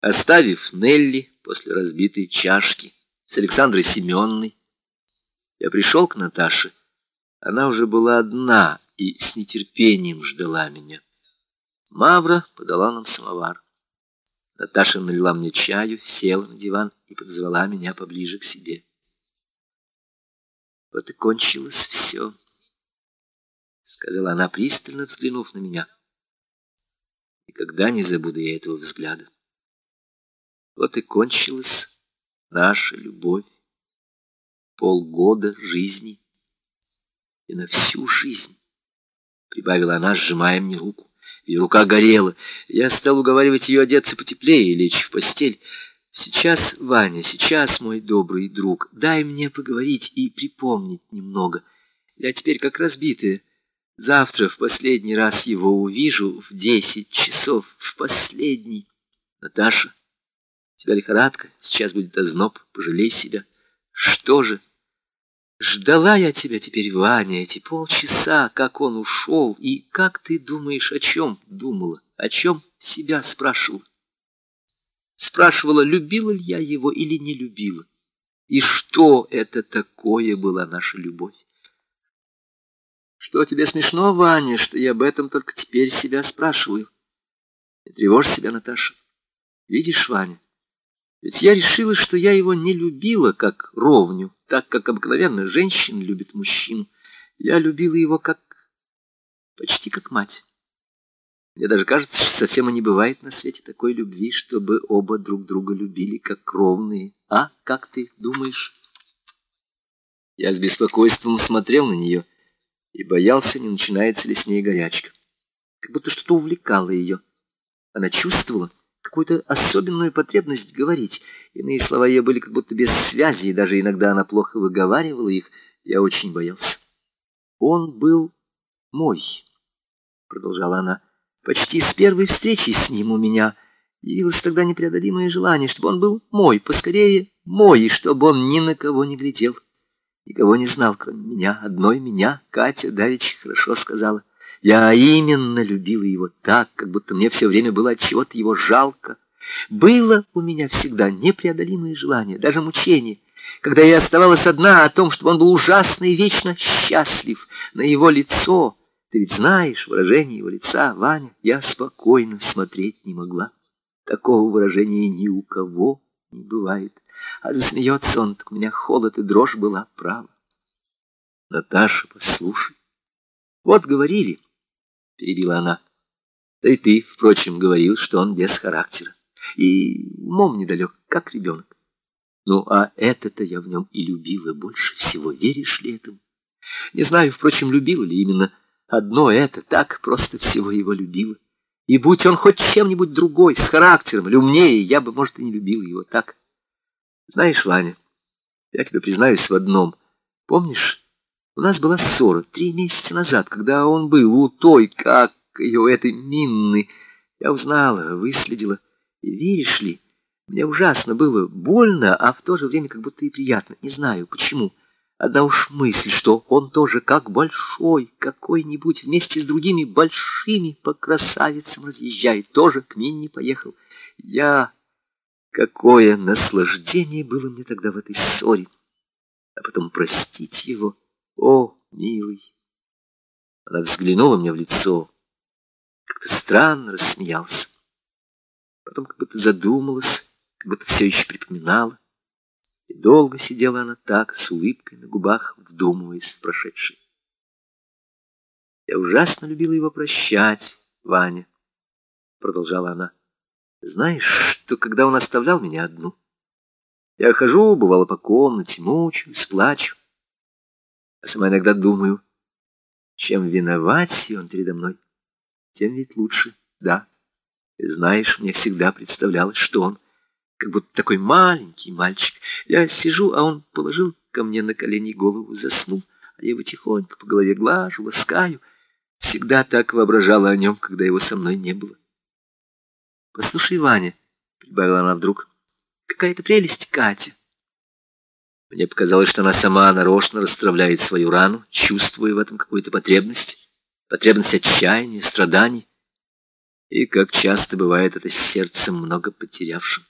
Оставив Нелли после разбитой чашки с Александрой Семенной, я пришел к Наташе. Она уже была одна и с нетерпением ждала меня. Мавра подала нам самовар. Наташа налила мне чаю, села на диван и подзвала меня поближе к себе. Вот и кончилось все, — сказала она, пристально взглянув на меня. Никогда не забуду я этого взгляда. Вот и кончилась наша любовь. Полгода жизни и на всю жизнь, — прибавила она, сжимая мне руку. Ее рука горела. Я стал уговаривать ее одеться потеплее и лечь в постель. Сейчас, Ваня, сейчас, мой добрый друг, дай мне поговорить и припомнить немного. Я теперь как разбитая. Завтра в последний раз его увижу в десять часов, в последний. Наташа, тебя лихорадка, сейчас будет озноб, пожалей себя. Что же? Ждала я тебя теперь, Ваня, эти полчаса, как он ушел, и как ты думаешь, о чем думала, о чем себя спрашивала? Спрашивала, любила ли я его или не любила, и что это такое была наша любовь. Что тебе смешно, Ваня, что я об этом только теперь себя спрашиваю? Не тревожь себя, Наташа. Видишь, Ваня, ведь я решила, что я его не любила как ровню, так как обыкновенно женщина любит мужчину. Я любила его как... почти как мать. Мне даже кажется, что совсем и не бывает на свете такой любви, чтобы оба друг друга любили как ровные. А, как ты думаешь? Я с беспокойством смотрел на нее и боялся, не начинается ли с ней горячка. Как будто что-то увлекало ее. Она чувствовала, какую-то особенную потребность говорить. Иные слова ее были как будто без связи, и даже иногда она плохо выговаривала их. Я очень боялся. «Он был мой», — продолжала она. «Почти с первой встречи с ним у меня явилось тогда непреодолимое желание, чтобы он был мой, поскорее мой, и чтобы он ни на кого не глядел, никого не знал, кроме меня, одной меня, Катя Давич хорошо сказала». Я именно любила его так, как будто мне все время было от чего-то его жалко. Было у меня всегда непреодолимое желание, даже мучение, когда я оставалась одна о том, чтобы он был ужасно и вечно счастлив на его лицо. Ты ведь знаешь выражение его лица, Ваня, я спокойно смотреть не могла. Такого выражения ни у кого не бывает. А засмеется он, так у меня холод и дрожь была, права. Наташа, послушай. Вот говорили, перебила она. Да и ты, впрочем, говорил, что он без характера. И умом недалек, как ребенок. Ну, а это-то я в нем и любила больше всего. Веришь ли этому? Не знаю, впрочем, любила ли именно одно это. Так просто всего его любила. И будь он хоть чем-нибудь другой, с характером или умнее, я бы, может, и не любила его так. Знаешь, Ваня, я тебе признаюсь в одном. Помнишь, у нас была ссора три месяца назад, когда он был у той, как ее, этой Минны. Я узнала, выследила. И веришь ли, мне ужасно было больно, а в то же время как будто и приятно. Не знаю, почему. Одна уж мысль, что он тоже как большой, какой-нибудь вместе с другими большими по красавицам разъезжает, тоже к Минне поехал. Я... Какое наслаждение было мне тогда в этой ссоре. А потом простить его... О, милый! Она взглянула мне в лицо, как-то странно рассмеялась. Потом как будто задумалась, как будто все еще припоминала. И долго сидела она так, с улыбкой на губах, вдумываясь в прошедшее. Я ужасно любила его прощать, Ваня, продолжала она. Знаешь, что когда он оставлял меня одну, я хожу, бывало, по комнате, мучаюсь, плачу. А сама иногда думаю, чем виноват он передо мной, тем ведь лучше, да. Ты знаешь, мне всегда представлялось, что он как будто такой маленький мальчик. Я сижу, а он положил ко мне на колени голову, заснул, а я его тихонько по голове глажу, ласкаю. Всегда так воображала о нем, когда его со мной не было. «Послушай, Ваня», — прибавила она вдруг, — «какая-то прелесть Катя». Мне показалось, что она сама нарочно расстравляет свою рану, чувствуя в этом какую-то потребность, потребность отчаяния, страданий. И как часто бывает это с сердцем много потерявшим.